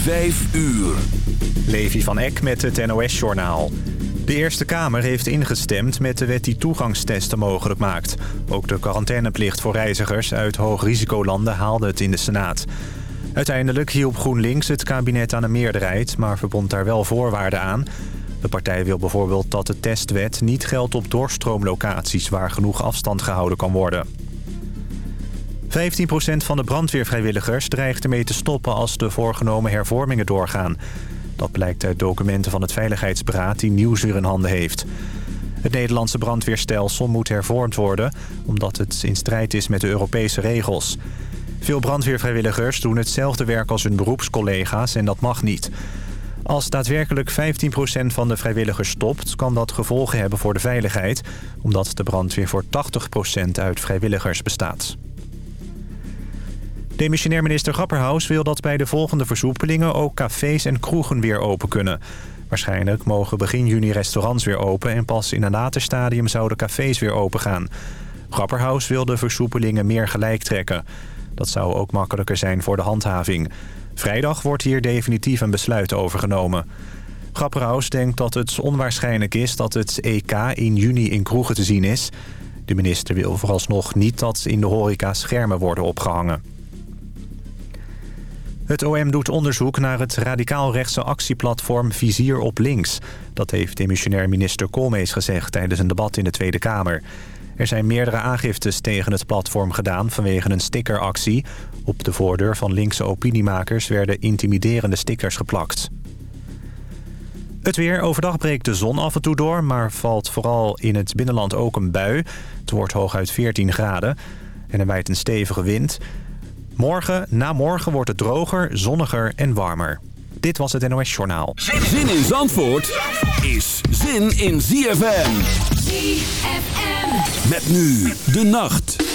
Vijf uur. Levi van Eck met het NOS-journaal. De Eerste Kamer heeft ingestemd met de wet die toegangstesten mogelijk maakt. Ook de quarantaineplicht voor reizigers uit hoogrisicolanden haalde het in de Senaat. Uiteindelijk hielp GroenLinks het kabinet aan een meerderheid... maar verbond daar wel voorwaarden aan. De partij wil bijvoorbeeld dat de testwet niet geldt op doorstroomlocaties... waar genoeg afstand gehouden kan worden. 15% van de brandweervrijwilligers dreigt ermee te stoppen als de voorgenomen hervormingen doorgaan. Dat blijkt uit documenten van het Veiligheidsberaad die Nieuwsuur in handen heeft. Het Nederlandse brandweerstelsel moet hervormd worden... omdat het in strijd is met de Europese regels. Veel brandweervrijwilligers doen hetzelfde werk als hun beroepscollega's en dat mag niet. Als daadwerkelijk 15% van de vrijwilligers stopt... kan dat gevolgen hebben voor de veiligheid... omdat de brandweer voor 80% uit vrijwilligers bestaat. Demissionair minister Grapperhaus wil dat bij de volgende versoepelingen... ook cafés en kroegen weer open kunnen. Waarschijnlijk mogen begin juni restaurants weer open... en pas in een later stadium zouden cafés weer open gaan. Grapperhaus wil de versoepelingen meer gelijk trekken. Dat zou ook makkelijker zijn voor de handhaving. Vrijdag wordt hier definitief een besluit over genomen. Grapperhaus denkt dat het onwaarschijnlijk is dat het EK in juni in kroegen te zien is. De minister wil vooralsnog niet dat in de horeca schermen worden opgehangen. Het OM doet onderzoek naar het radicaal-rechtse actieplatform Vizier op Links. Dat heeft demissionair minister Koolmees gezegd tijdens een debat in de Tweede Kamer. Er zijn meerdere aangiftes tegen het platform gedaan vanwege een stickeractie. Op de voordeur van linkse opiniemakers werden intimiderende stickers geplakt. Het weer. Overdag breekt de zon af en toe door... maar valt vooral in het binnenland ook een bui. Het wordt hooguit 14 graden en er waait een stevige wind... Morgen, na morgen wordt het droger, zonniger en warmer. Dit was het NOS Journaal. Zin in Zandvoort is zin in ZFM. ZFM. Met nu de nacht.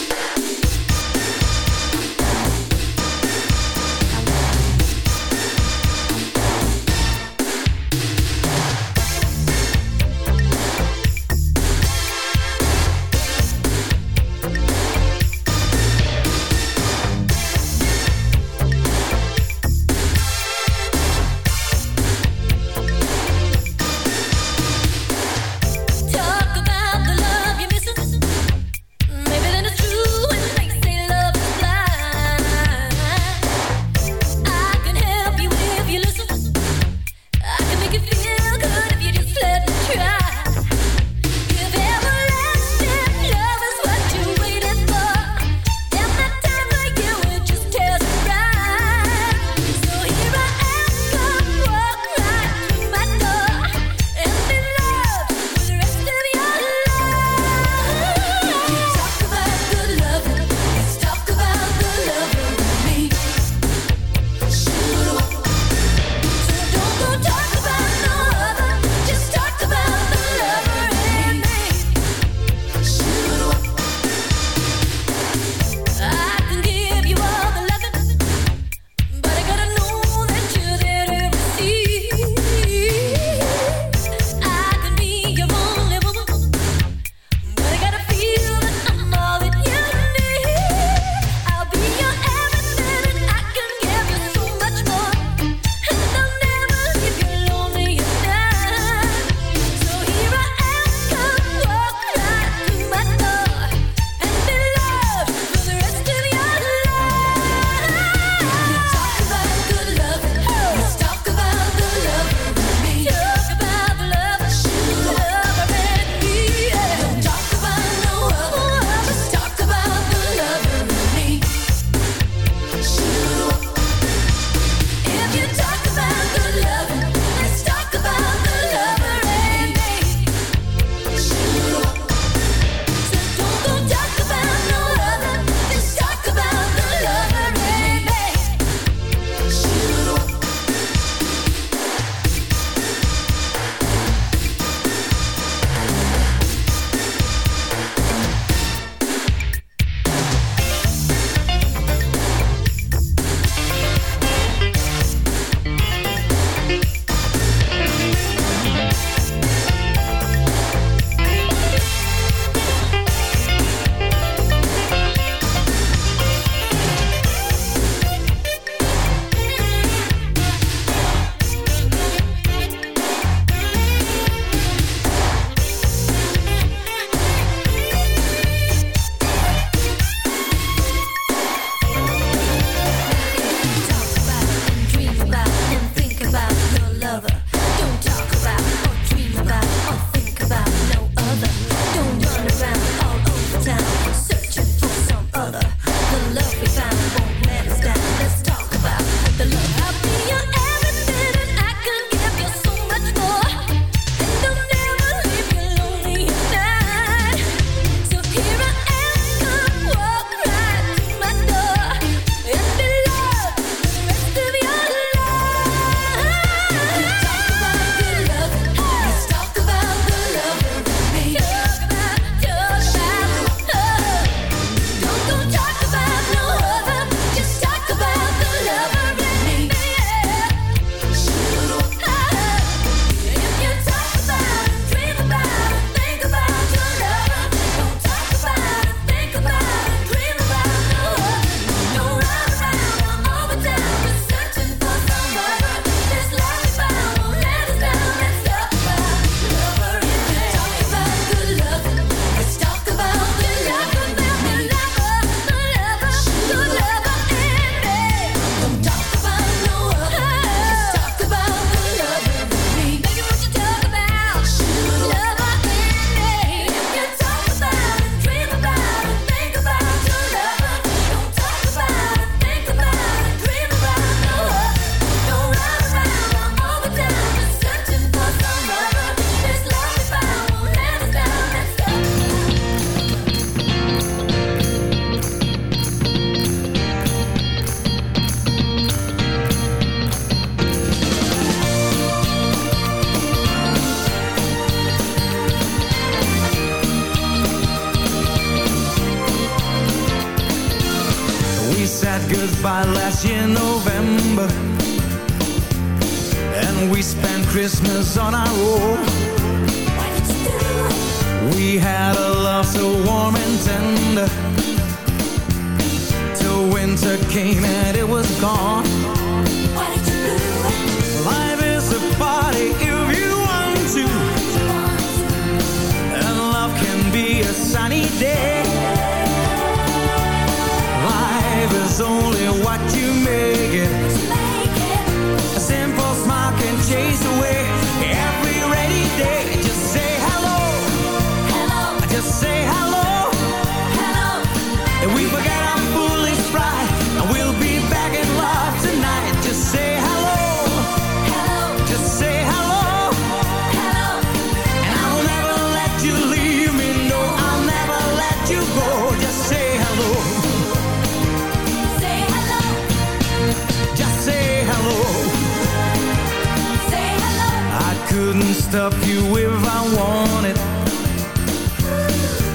love you if I wanted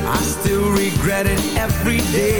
I still regret it every day.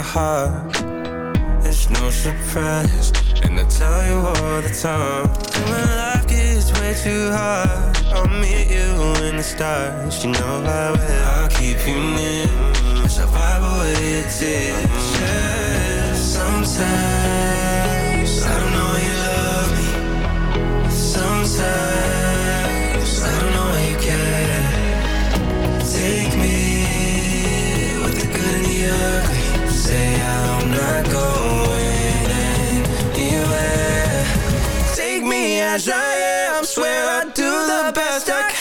heart. It's no surprise. And I tell you all the time When life gets way too hard. I'll meet you in the stars You know I will. I'll keep you near As I away your tears yeah, Sometimes I don't know you love me. Sometimes I don't know you care. Take me With the good and the ugly say I'm not going anywhere. Take me as I am, swear I'll do the best I can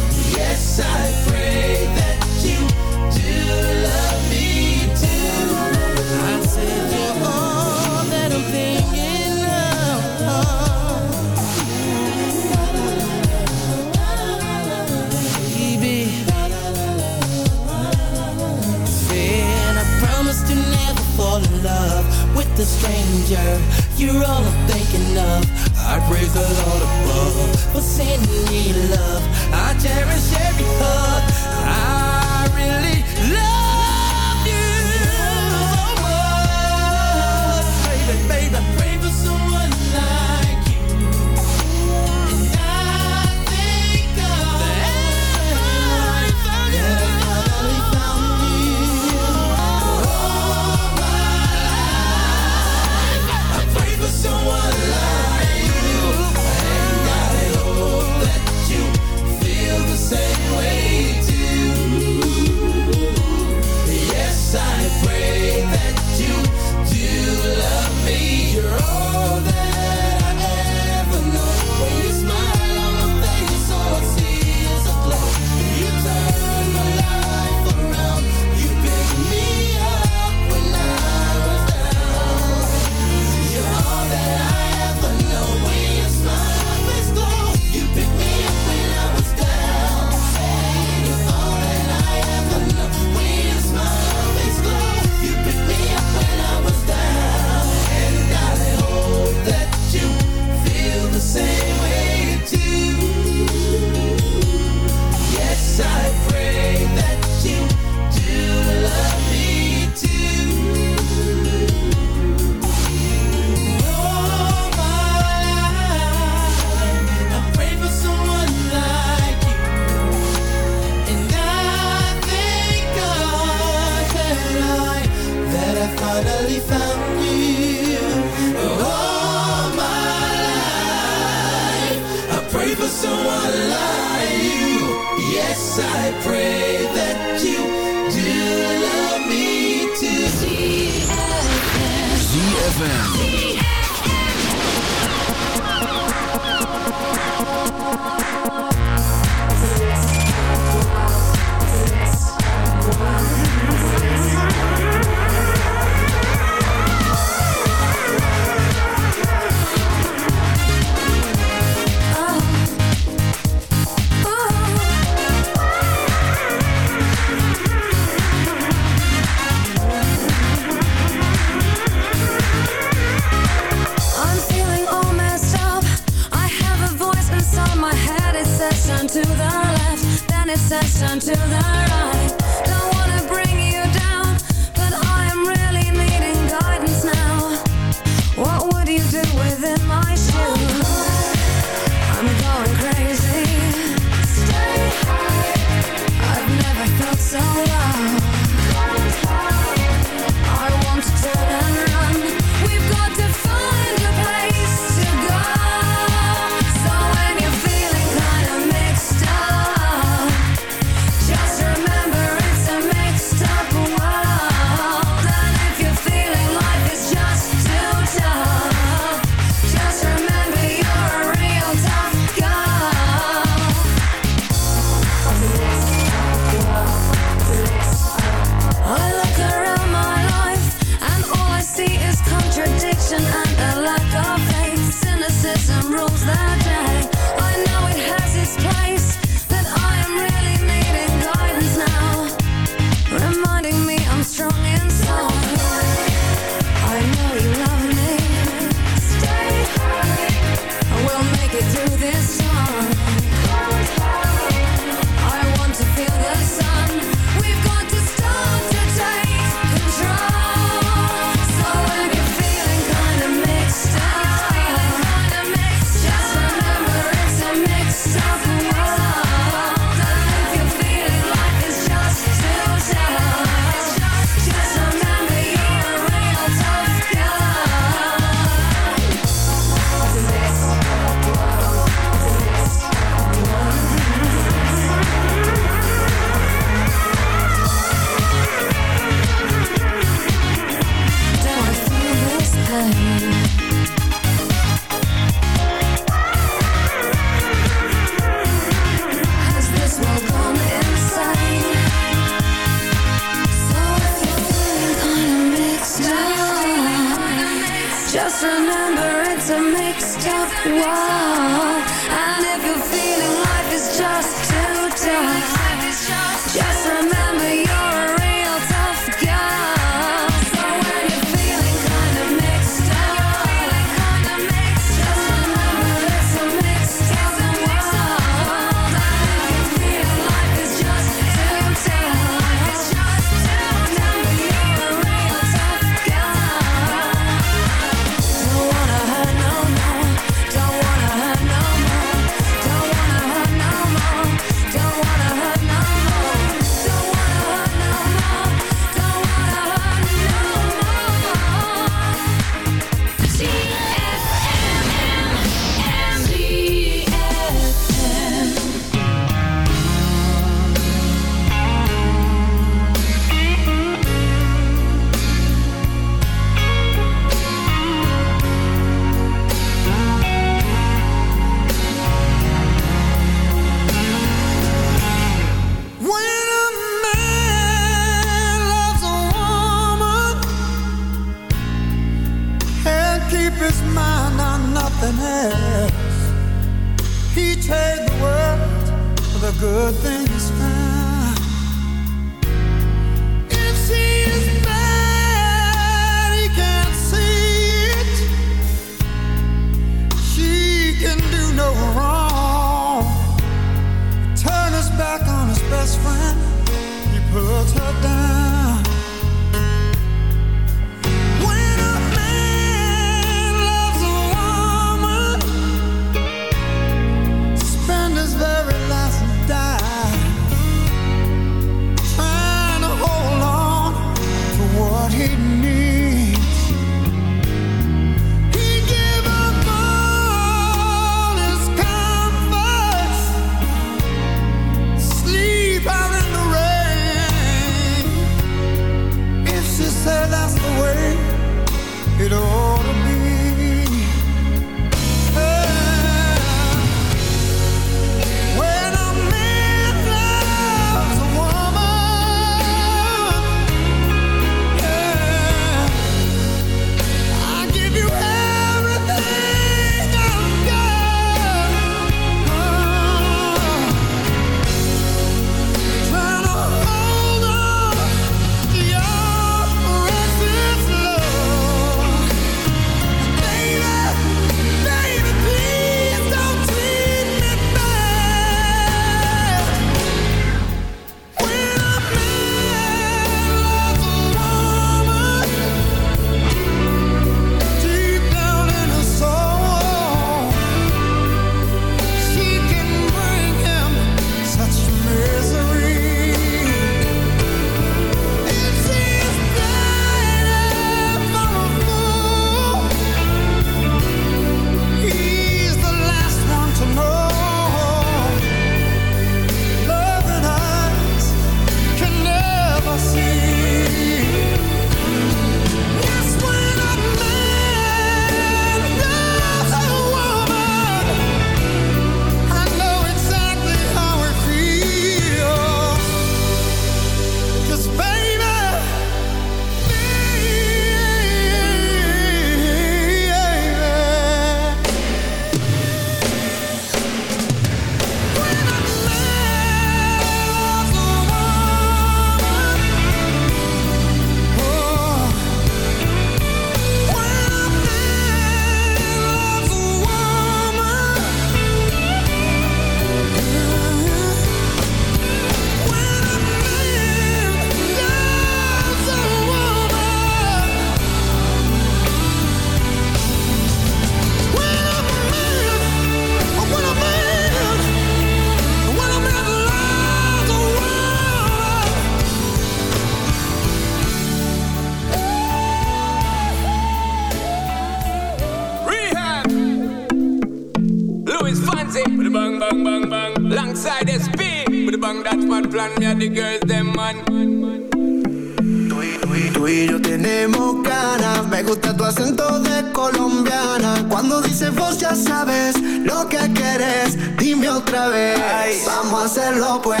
vamos a hacerlo pues.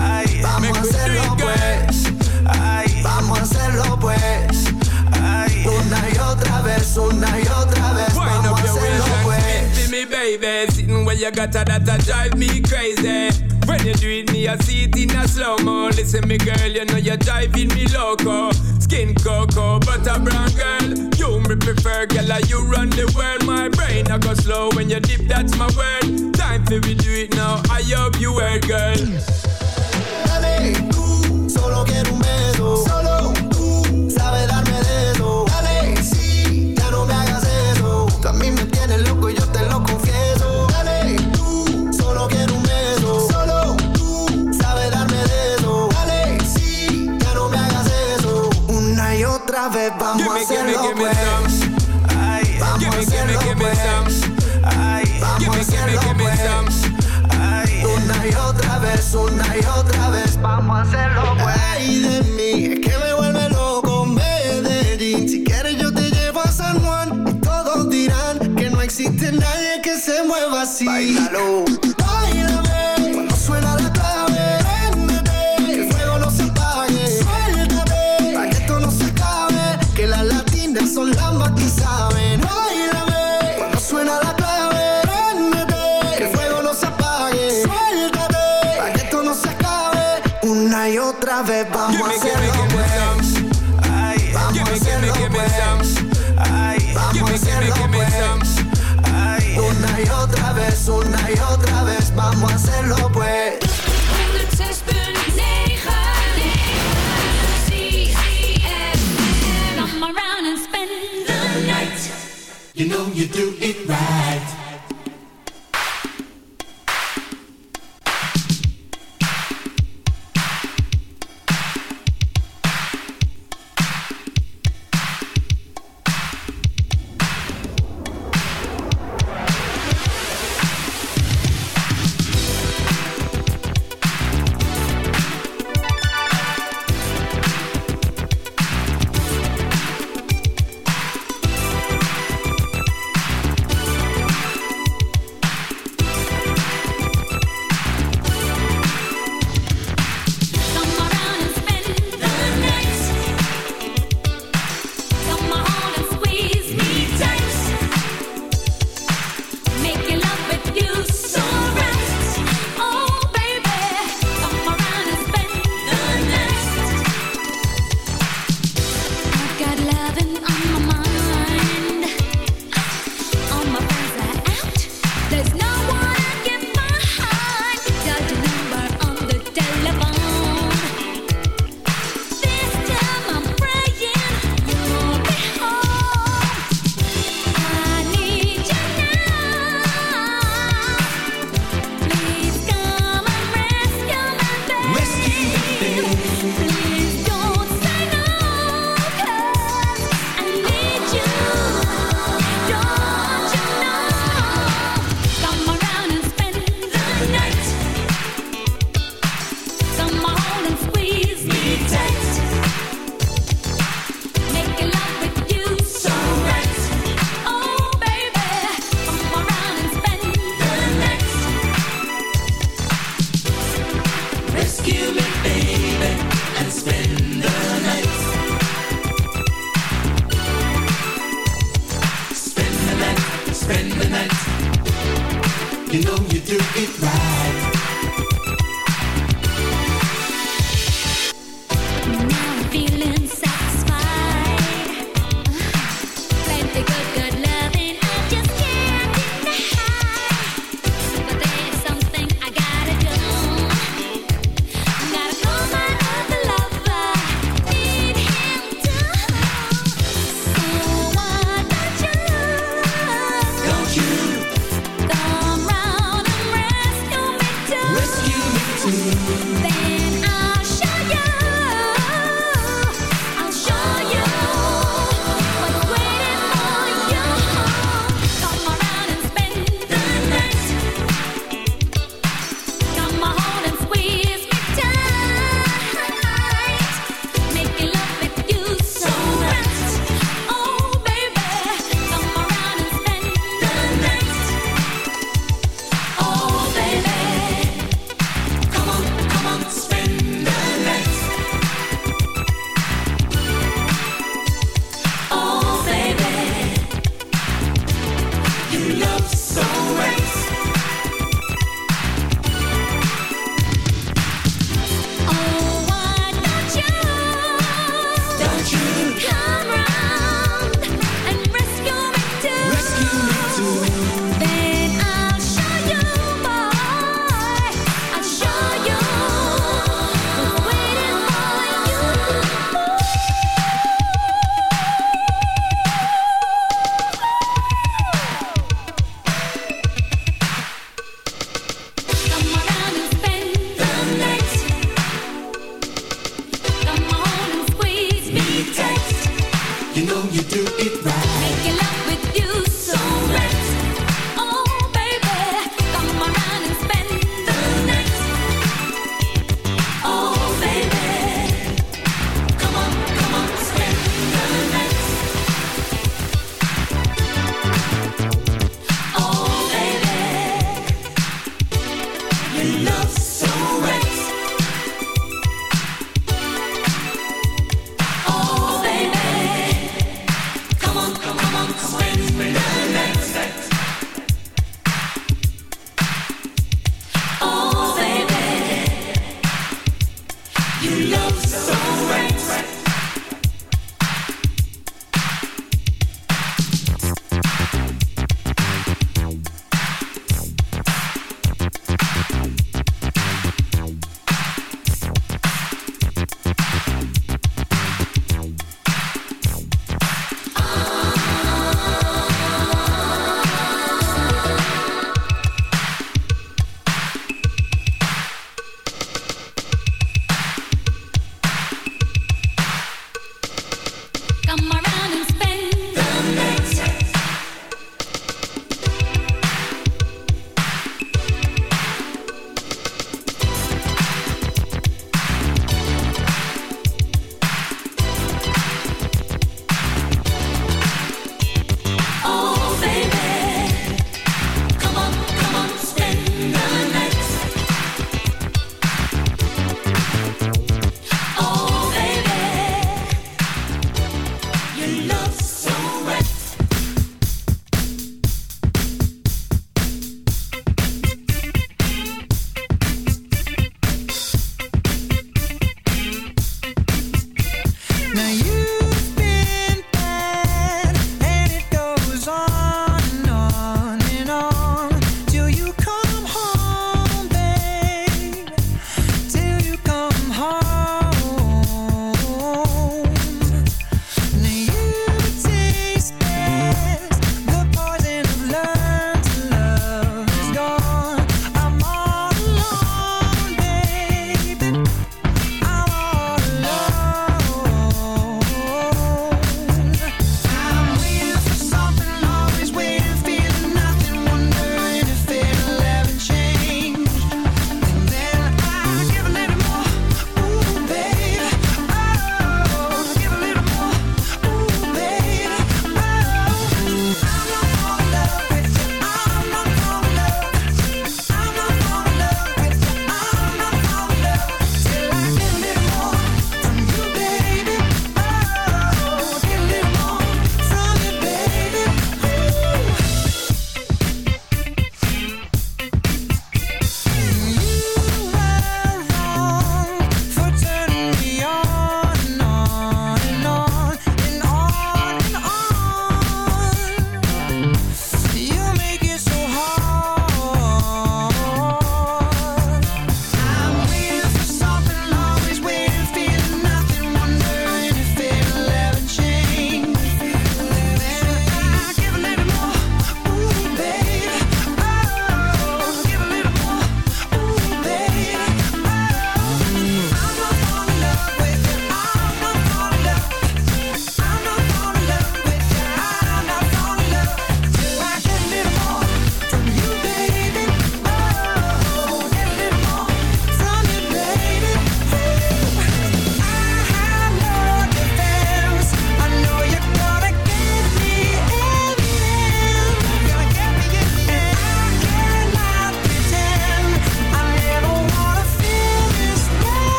Ay, vamos a hacerlo pues. Ay, vamos a hacerlo pues. Una y otra vez, una y otra vez. Vamos hacerlo pues. Me baby, sitting where you got a data drive me crazy. When you do it, me I see it in a slow mo. Listen, me girl, you know you're driving me loco. Skin cocoa, butter brown girl. fi prefer, girl, like you run the world. My brain I go slow when you dip, that's my word. Time fi we do it now. I hope you heard, girl. Dale, tú solo quiero un beso. Solo tú sabes darme de eso. Dale, sí, ya no me hagas eso. Tú a mí me tienes loco y yo te lo confieso. Dale, tú solo quiero un beso. Solo tú sabes darme de eso. Dale, sí, ya no me hagas eso. Una y otra vez vamos give me, a hacerlo give me, give me pues.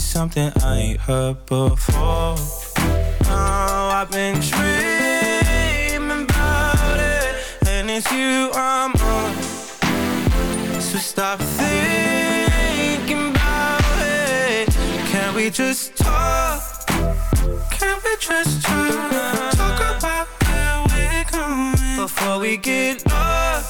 Me something I ain't heard before. Oh, I've been dreaming about it, and it's you I'm on. So stop thinking about it. Can we just talk? Can we just talk? Talk about where we're going before we get lost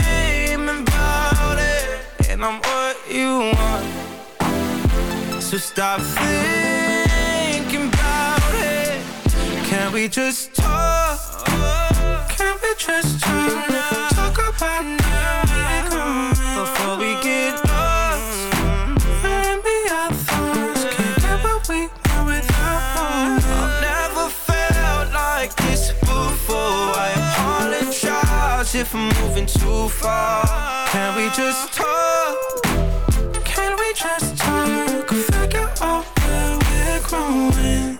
and I'm what you want. So stop thinking about it. Can we just talk? Can we just talk? Talk about now if I'm moving too far. Can we just talk? Can we just talk? Figure out where we're growing.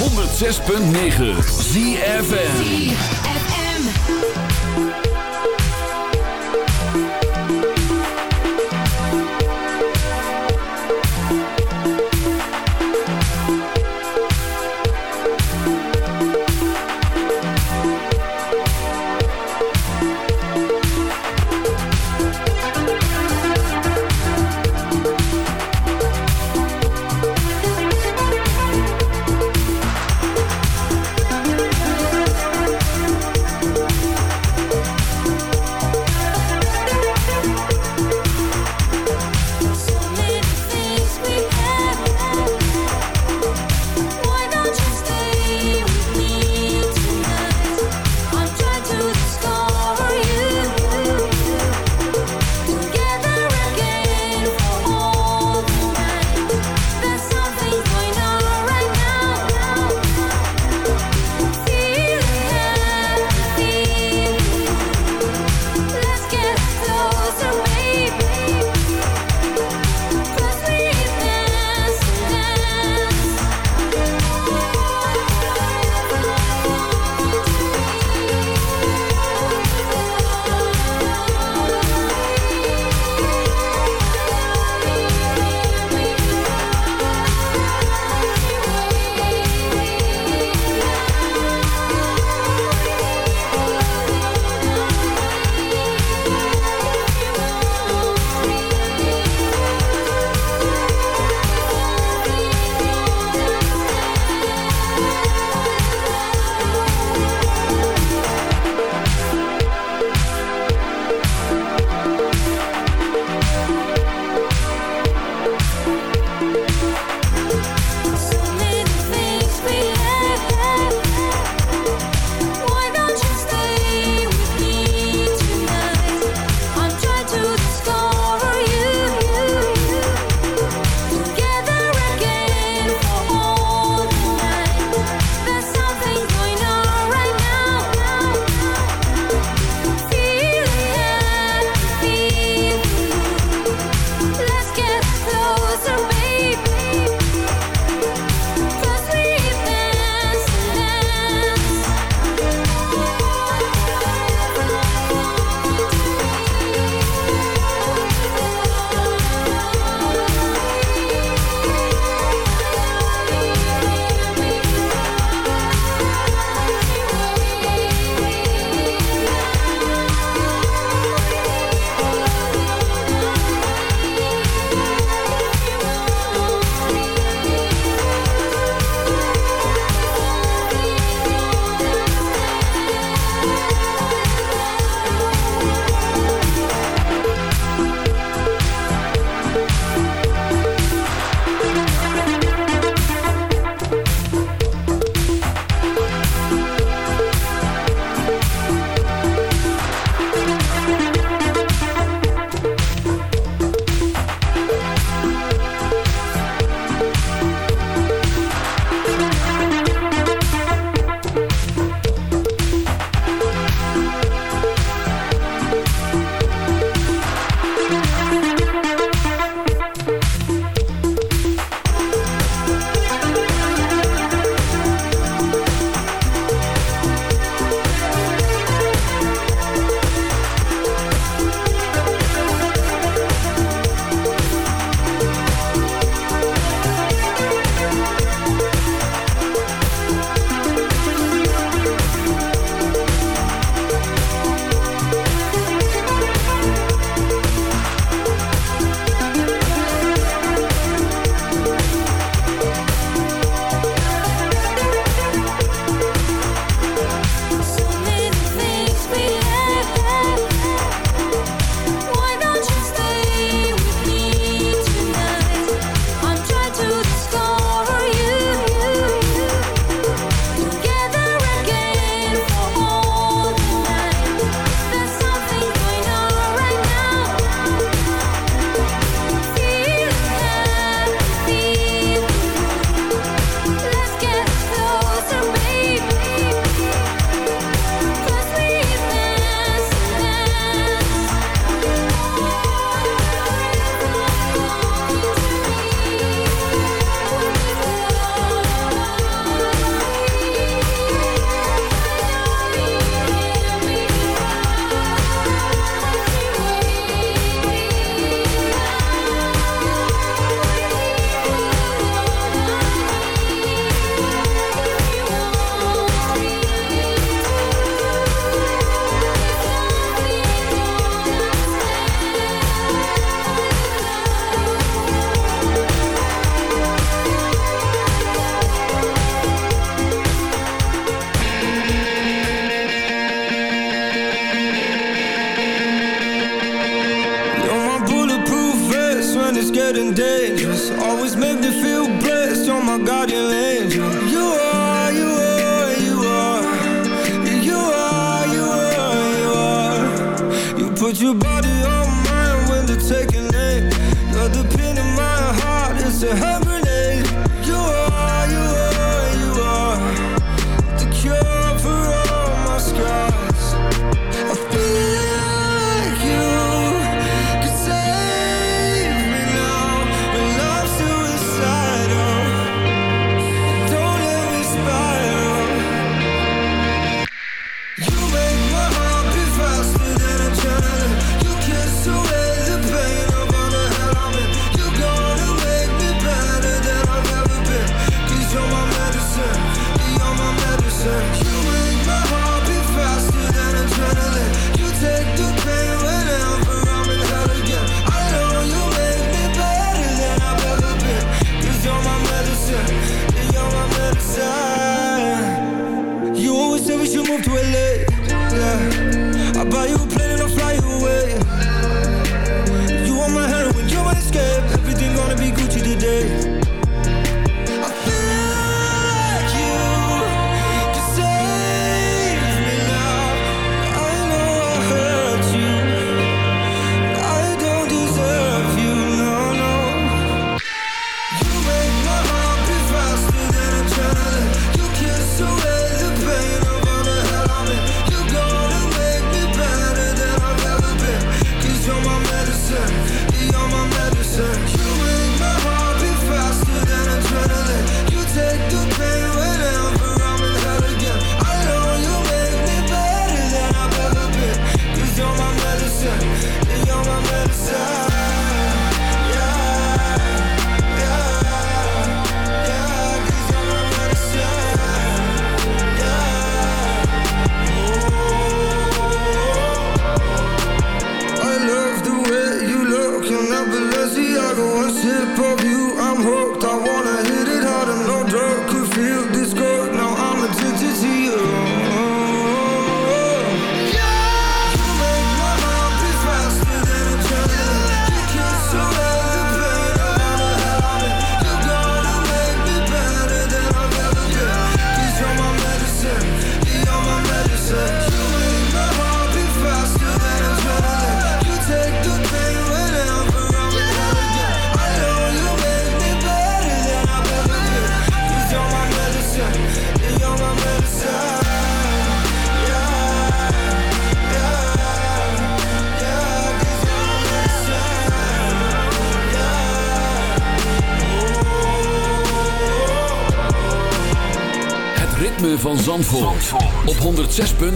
106.9 ZFN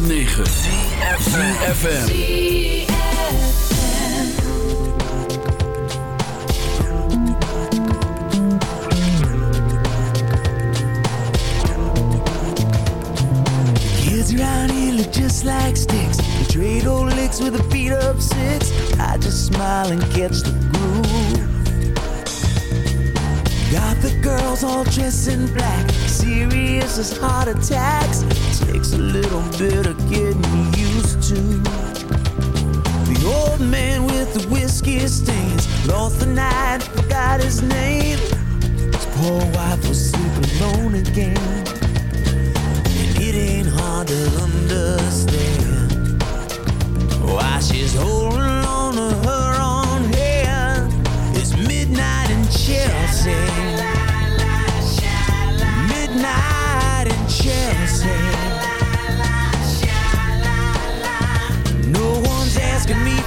9.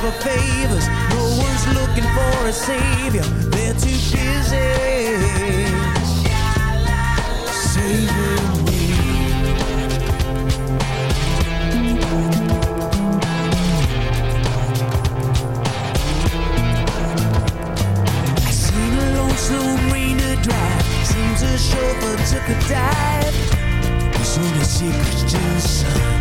for favors. No one's looking for a savior. They're too busy saving me. I seen a lonesome rainer dry. Seems a chauffeur took a dive. He's on a secret just.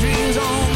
dreams on